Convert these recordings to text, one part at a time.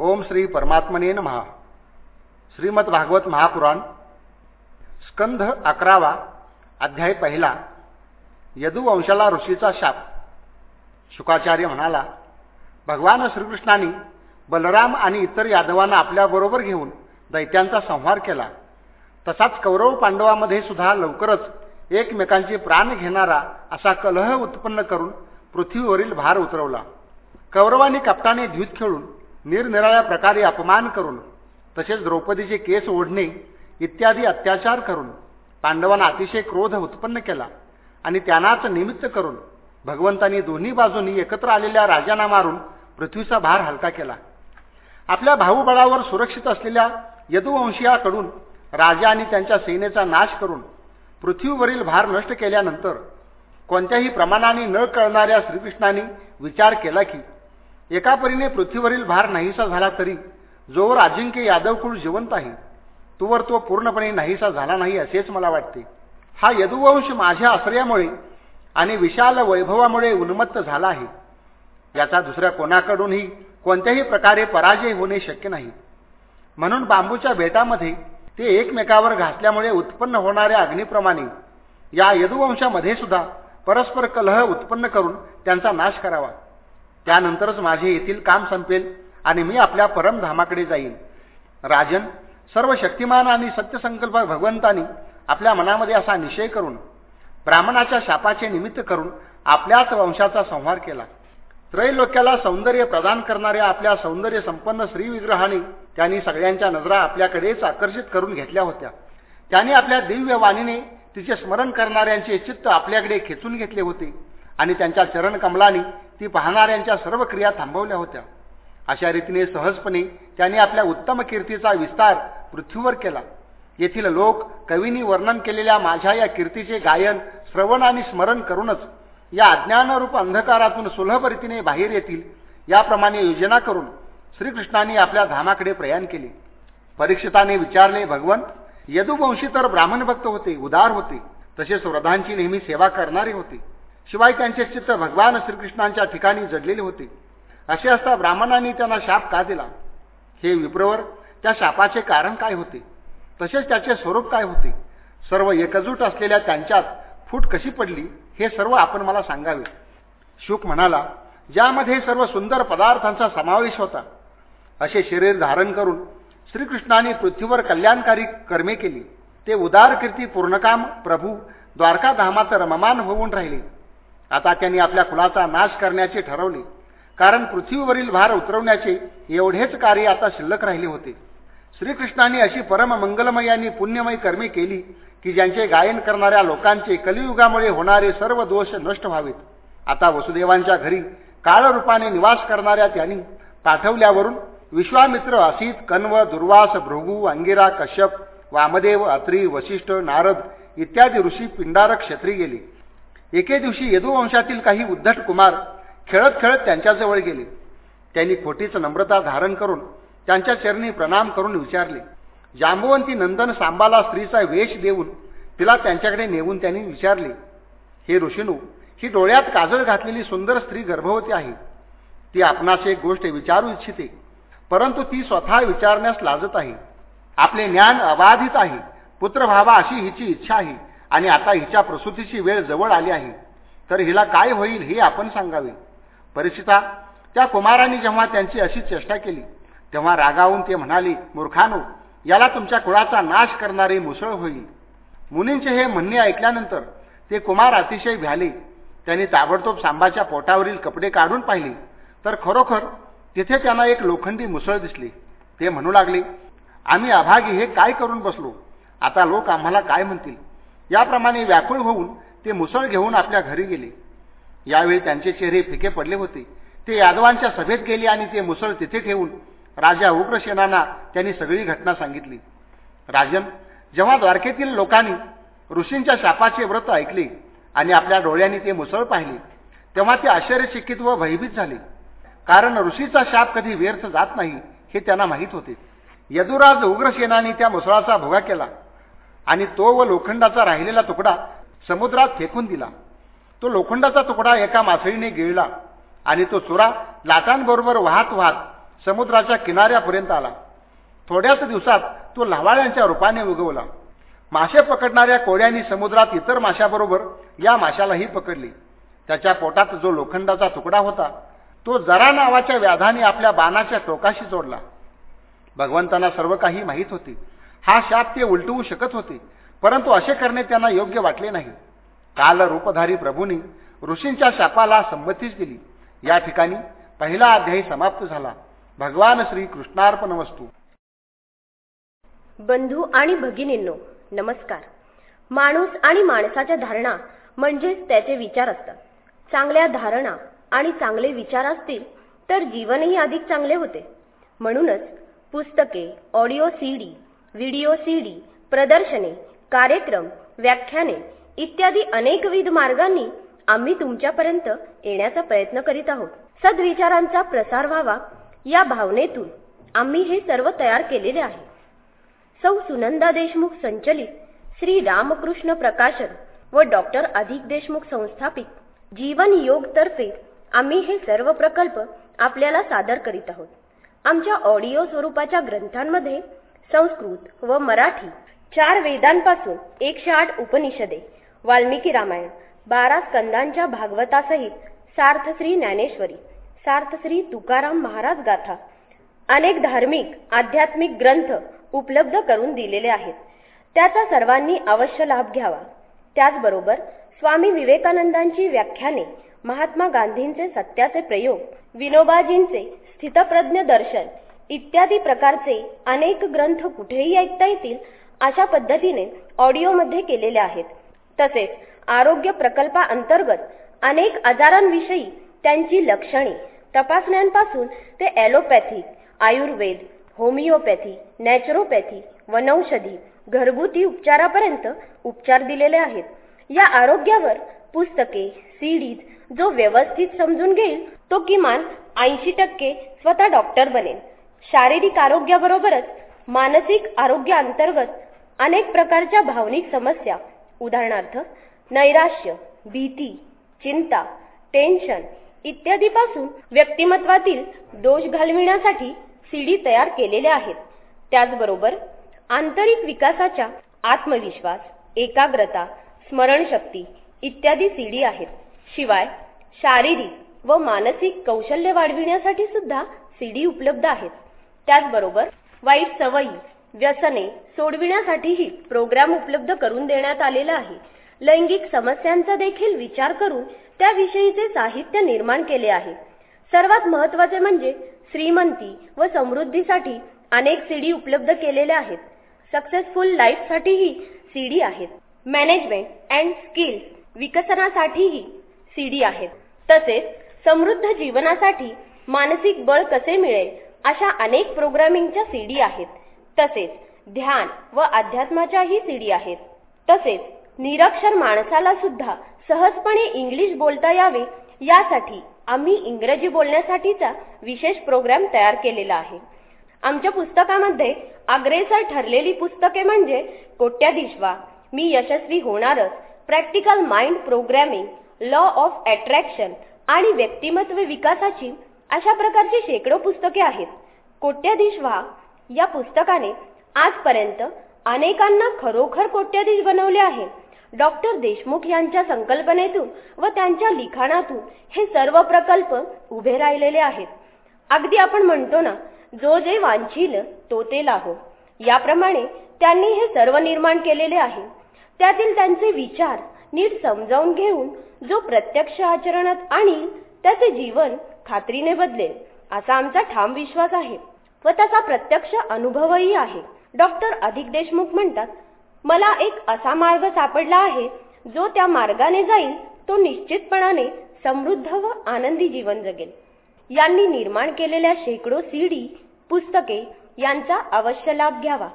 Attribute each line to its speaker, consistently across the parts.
Speaker 1: ओम श्री परमात्मने महा श्रीमद भागवत महापुराण स्कंध अकरावा अध्याय पहिला यदुवंशाला ऋषीचा शाप. शुकाचार्य म्हणाला भगवान श्रीकृष्णाने बलराम आणि इतर यादवांना आपल्याबरोबर घेऊन दैत्यांचा संहार केला. तसाच कौरव पांडवामध्ये सुद्धा लवकरच एकमेकांचे प्राण घेणारा असा कलह उत्पन्न करून पृथ्वीवरील भार उतरवला. कौरवांनी कपटाने द्वित खेळून निरनिराळ्या प्रकारे अपमान करून तसेच द्रौपदीचे केस ओढणे इत्यादी अत्याचार करून पांडवांना अतिशय क्रोध उत्पन्न केला आणि त्यांनाच निमित्त करून भगवंतांनी दोन्ही बाजूंनी एकत्र आलेल्या राजांना मारून पृथ्वीचा भार हलका केला. आपल्या भाऊबळावर सुरक्षित असलेल्या यदुवंशीयाकडून राजा आणि त्यांच्या सेनेचा नाश करून पृथ्वीवरील भार नष्ट केल्यानंतर कोणत्याही प्रमाणाने न कळणाऱ्या श्रीकृष्णाने विचार केला की एका परीने पृथ्वीवरील भार नाहीसा झाला तरी जोवर अजिंक्य यादवकुळ जिवंत आहे तोवर तो पूर्णपणे नाहीसा झाला नाही असेच मला वाटते. हा यदुवंश माझ्या आश्रयामुळे आणि विशाल वैभवामुळे उन्मत्त झाला आहे. याचा दुसऱ्या कोणाकडूनही कोणत्याही प्रकारे पराजय होणे शक्य नाही. म्हणून बांबूच्या बेटामध्ये ते एकमेकावर घासल्यामुळे उत्पन्न होणाऱ्या अग्निप्रमाणे या यदुवंशामध्ये सुद्धा परस्पर कलह उत्पन्न करून त्यांचा नाश करावा. त्यानंतरच माझे येथील काम संपेल आणि मी आपल्या परमधामाकडे जाईन. राजन सर्व शक्तिमान आणि सत्यसंकल्प भगवंतानी आपल्या मनामध्ये असा निश्चय करून ब्राह्मणाच्या शापाचे निमित्त करून आपल्याच वंशाचा संहार केला. त्रैलोक्याला सौंदर्य प्रदान करणाऱ्या आपल्या सौंदर्य संपन्न श्रीविग्रहाने त्यांनी सगळ्यांच्या नजरा आपल्याकडेच आकर्षित करून घेतल्या होत्या. त्यांनी आपल्या दिव्य वाणीने तिचे स्मरण करणाऱ्यांचे चित्त आपल्याकडे खेचून घेतले होते. आणि त्यांच्या चरणकमलाने ती पाहणाऱ्यांच्या सर्व क्रिया थांबवल्या होत्या. अशा रीतीने सहजपणे त्यांनी आपल्या उत्तम कीर्तीचा विस्तार पृथ्वीवर केला. येथील लोक कवींनी वर्णन केलेल्या माझ्या या कीर्तीचे गायन श्रवण आणि स्मरण करूनच या अज्ञानरूप अंधकारातून सुलभ रीतीने बाहेर येतील याप्रमाणे योजना करून श्रीकृष्णाने आपल्या धामाकडे प्रयाण केले. परीक्षिताने विचारले भगवंत यदुवंशी तर ब्राह्मण भक्त होते उदार होते. तसेच व्रधांची नेहमी सेवा करणारे होते. शिवाय त्यांचे चित्त भगवान श्रीकृष्णांच्या ठिकाणी जडलेले होते. असे असता ब्राह्मणांनी त्यांना शाप का दिला? हे विप्रवर त्या शापाचे कारण काय होते? तसेच त्याचे स्वरूप काय होते? सर्व एकजूट असलेल्या त्यांच्यात फूट कशी पडली? हे सर्व आपण मला सांगावे. शुक म्हणाला ज्यामध्ये सर्व सुंदर पदार्थांचा समावेश होता. असे शरीर धारण करून श्रीकृष्णाने पृथ्वीवर कल्याणकारी कर्मे केली. ते उदार कीर्ती पूर्णकाम प्रभू द्वारकाधामात रममान होऊन राहिले. आता त्यांनी आपल्या कुलाचा नाश करण्याचे ठरवले. कारण पृथ्वीवरील भार उतरवण्याचे एवढेच कार्य आता शिल्लक राहिले होते. श्रीकृष्णाने अशी परम मंगलमय आणि पुण्यमय कर्मे केली की ज्यांचे गायन करणाऱ्या लोकांचे कलियुगामुळे होणारे सर्व दोष नष्ट व्हावेत. आता वसुदेवांच्या घरी काळरूपाने निवास करणाऱ्या त्यांनी पाठवल्यावरून विश्वामित्र असित कन्व दुर्वास भृगू अंगिरा कश्यप वामदेव अत्री वशिष्ठ नारद इत्यादी ऋषी पिंडारक क्षेत्री गेली. एके दिवशी यदुवंशातील काही उद्धट कुमार खेळत खेळत त्यांच्याजवळ गेले. त्यांनी खोटीच नम्रता धारण करून त्यांच्या चरणी प्रणाम करून विचारले जांबवंती नंदन सांबाला स्त्रीचा वेश देऊन तिला त्यांच्याकडे नेऊन त्यांनी विचारले हे ऋषीनू ही डोळ्यात काजळ घातलेली सुंदर स्त्री गर्भवती आहे. ती आपणास एक गोष्ट विचारू इच्छिते परंतु ती स्वतः विचारण्यास लाजत आहे. आपले ज्ञान अबाधित आहे. पुत्र व्हावा अशी हिची इच्छा आहे. आणि आता हिच्या प्रसूतीची वेळ जवळ आली आहे तर हिला काय होईल हे आपण सांगावे. परिचिता त्या कुमारांनी जेव्हा त्यांची अशी चेष्टा केली तेव्हा रागावून ते म्हणाले मूर्खानो याला तुमच्या कुळाचा नाश करणारे मुसळ होईल. मुनींचे हे म्हणणे ऐकल्यानंतर ते कुमार अतिशय भ्याले. त्यांनी ताबडतोब सांबाच्या पोटावरील कपडे काढून पाहिले तर खरोखर तिथे त्यांना एक लोखंडी मुसळ दिसली. ते म्हणू लागले आम्ही अभागी हे काय करून बसलो? आता लोक आम्हाला काय म्हणतील? याप्रमाणे व्याकुळ होऊन ते मुसळ घेऊन आपल्या घरी गेले. यावेळी त्यांचे चेहरे फिके पडले होते. ते यादवांच्या सभेत गेले आणि ते मुसळ तिथे ठेवून राजा उग्रसेनांना त्यांनी सगळी घटना सांगितली. राजन जेव्हा द्वारकेतील लोकांनी ऋषींच्या शापाचे व्रत ऐकले आणि आपल्या डोळ्यांनी ते मुसळ पाहिले तेव्हा ते आश्चर्यचकित व भयभीत झाले. कारण ऋषीचा शाप कधी व्यर्थ जात नाही हे त्यांना माहीत होते. यदुराज उग्रसेनाने त्या मुसळाचा भोगा केला. आणि तो व लोखंडाचा राहिलेला तुकडा समुद्रात फेकून दिला. तो लोखंडाचा तुकडा एका मासळीने गिळला आणि तो चुरा लाटांबरोबर वाहत वाहत समुद्राच्या किनाऱ्यापर्यंत आला. थोड्याच दिवसात तो लव्हाळ्यांच्या रूपाने उगवला. मासे पकडणाऱ्या कोळ्यांनी समुद्रात इतर माशाबरोबर या माशालाही पकडली. त्याच्या पोटात जो लोखंडाचा तुकडा होता तो जरा नावाच्या व्याधाने आपल्या बाणाच्या टोकाशी जोडला. भगवंतांना सर्व काही माहीत होते. हा शाप ते उलटवू शकत होते. परंतु असे करणे त्यांना योग्य वाटले नाही. काल रूपधारी प्रभूंनी ऋषींच्या शापाला संमतीच दिली. या ठिकाणी पहिला अध्यायी समाप्त झाला. भगवान श्री कृष्णार्पण वस्तू
Speaker 2: बंधू आणि भगिनींनो नमस्कार. माणूस आणि माणसाच्या धारणा म्हणजेच त्याचे विचार असतात. चांगल्या धारणा आणि चांगले विचार असतील तर जीवनही अधिक चांगले होते. म्हणूनच पुस्तके ऑडिओ सीडी व्हिडिओ सीडी प्रदर्शने कार्यक्रम व्याख्याने इत्यादी अनेकविध मार्गांनी आम्ही तुमच्यापर्यंत येण्याचा प्रयत्न करीत आहोत. सद्विचारांचा प्रसार व्हावा या भावनेतून आम्ही हे सर्व तयार केलेले आहे. सौ सुनंदा देशमुख संचलित श्री रामकृष्ण प्रकाशन व डॉक्टर अधिक देशमुख संस्थापित जीवन योग तर्फे आम्ही हे सर्व प्रकल्प आपल्याला सादर करीत आहोत. आमच्या ऑडिओ स्वरूपाच्या ग्रंथांमध्ये संस्कृत व मराठी चार वेदांपासून एकशे आठ उपनिषदे वाल्मिकी रामायण बारा स्कंदांच्या भागवतासहित सार्थश्री ज्ञानेश्वरी सार्थश्री तुकाराम महाराज गाथा अनेक धार्मिक आध्यात्मिक ग्रंथ उपलब्ध करून दिलेले आहेत. त्याचा सर्वांनी अवश्य लाभ घ्यावा. त्याचबरोबर स्वामी विवेकानंदांची व्याख्याने महात्मा गांधींचे सत्याचे प्रयोग विनोबाजींचे स्थितप्रज्ञ दर्शन इत्यादी प्रकारचे अनेक ग्रंथ कुठेही ऐकता येतील अशा पद्धतीने ऑडिओमध्ये केलेले आहेत. तसेच आरोग्य प्रकल्पाअंतर्गत अनेक आजारांविषयी त्यांची लक्षणे तपासण्यांपासून ते ॲलोपॅथी आयुर्वेद होमिओपॅथी नॅचरोपॅथी वनौषधी घरगुती उपचारापर्यंत उपचार दिलेले आहेत. या आरोग्यावर पुस्तके सीडीज जो व्यवस्थित समजून घेईल तो किमान ऐंशी टक्के स्वतः डॉक्टर बनेल. शारीरिक आरोग्याबरोबरच मानसिक आरोग्याअंतर्गत अनेक प्रकारच्या भावनिक समस्या. उदाहरणार्थ नैराश्य भीती चिंता टेन्शन इत्यादीपासून व्यक्तिमत्वातील दोष घालविण्यासाठी सीडी तयार केलेले आहेत. त्याचबरोबर आंतरिक विकासाच्या आत्मविश्वास एकाग्रता स्मरणशक्ती इत्यादी सीडी आहेत. शिवाय शारीरिक व मानसिक कौशल्य वाढविण्यासाठी सुद्धा सीडी उपलब्ध आहेत. त्याचबरोबर वाईट सवयी व्यसने सोडविण्यासाठीही प्रोग्राम उपलब्ध करून देण्यात आलेला आहे. लैंगिक समस्यांचा देखील विचार करून त्याविषयीचे साहित्य निर्माण केले आहे. सर्वात महत्त्वाचे म्हणजे श्रीमंती व समृद्धीसाठी अनेक सीडी उपलब्ध केलेल्या आहेत. सक्सेसफुल लाईफसाठीही सीडी आहेत. मॅनेजमेंट अँड स्किल्स विकसनासाठीही सीडी आहेत. तसेच समृद्ध जीवनासाठी मानसिक बळ कसे मिळेल अशा अनेक प्रोग्रामिंगच्या सीडी आहेत. तसेच ध्यान व अध्यात्माच्याही सीडी आहेत. तसेच निरक्षर माणसाला सुद्धा सहजपणे इंग्लिश बोलता यावे यासाठी आम्ही इंग्रजी बोलण्यासाठीचा विशेष प्रोग्राम तयार केलेला आहे. आमच्या पुस्तकामध्ये अग्रेसर ठरलेली पुस्तके म्हणजे कोट्याधीश व्हा मी यशस्वी होणारच practical mind programming law of attraction आणि व्यक्तिमत्व विकासाची अशा प्रकारची शेकडो पुस्तके आहेत. कोट्याधीश व्हा या पुस्तकाने आजपर्यंत अनेकांना खरोखर कोट्याधीश बनवले आहे. डॉक्टर देशमुख यांच्या संकल्पनेतून व त्यांच्या लिखाणातून हे सर्व प्रकल्प उभे राहिलेले आहेत. अगदी आपण म्हणतो ना जो जे वांछील तो ते लाहो. याप्रमाणे त्यांनी हे सर्व निर्माण केलेले आहे. त्यातील त्यांचे विचार नीट समजावून घेऊन जो प्रत्यक्ष आचरणात आणील त्याचे जीवन खात्रीने बदलेल असा आमचा ठाम विश्वास आहे. व त्याचा प्रत्यक्ष अनुभवही आहे. डॉक्टर अधिक देशमुख म्हणतात मला एक असा मार्ग सापडला आहे जो त्या मार्गाने जाईल तो निश्चितपणाने समृद्ध व आनंदी जीवन जगेल. यांनी निर्माण केलेल्या शेकडो सीडी पुस्तके यांचा अवश्य लाभ घ्यावा.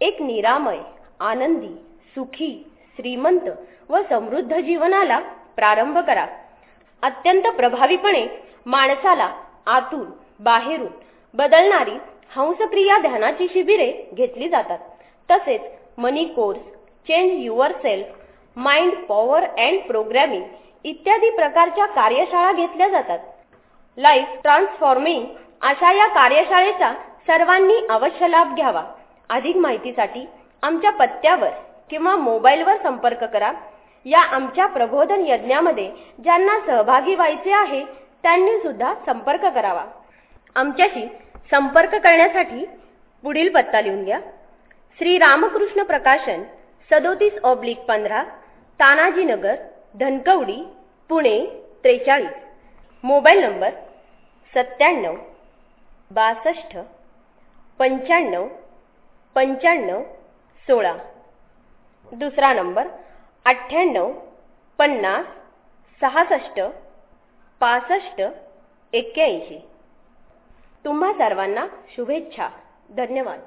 Speaker 2: एक निरामय आनंदी सुखी श्रीमंत व समृद्ध जीवनाला प्रारंभ करा. अत्यंत प्रभावीपणे माणसाला आतून बाहेरून बदलणारी हंसक्रिया ध्यानाची शिबिरे घेतली जातात. तसेच money course change yourself mind power and programming इत्यादी प्रकारच्या कार्यशाळा घेतल्या जातात. लाईफ ट्रान्सफॉर्मिंग अशा या कार्यशाळेचा सर्वांनी अवश्य लाभ घ्यावा. अधिक माहितीसाठी आमच्या पत्त्यावर किंवा मोबाईलवर संपर्क करा. या आमच्या प्रबोधन यज्ञामध्ये ज्यांना सहभागी व्हायचे आहे त्यांनी सुद्धा संपर्क करावा. आमच्याशी संपर्क करण्यासाठी पुढील पत्ता लिहून घ्या. श्री रामकृष्ण प्रकाशन सदोतीस ऑब्लिक पंधरा तानाजीनगर धनकवडी पुणे त्रेचाळीस. मोबाईल नंबर सत्त्याण्णव बासष्ट पंच्याण्णव पंच्याण्णव सोळा. दुसरा नंबर अठ्ठ्याण्णव पन्नास सहासष्ट पासष्ट एक्क्याऐंशी. तुम्हा सर्वांना शुभेच्छा. धन्यवाद.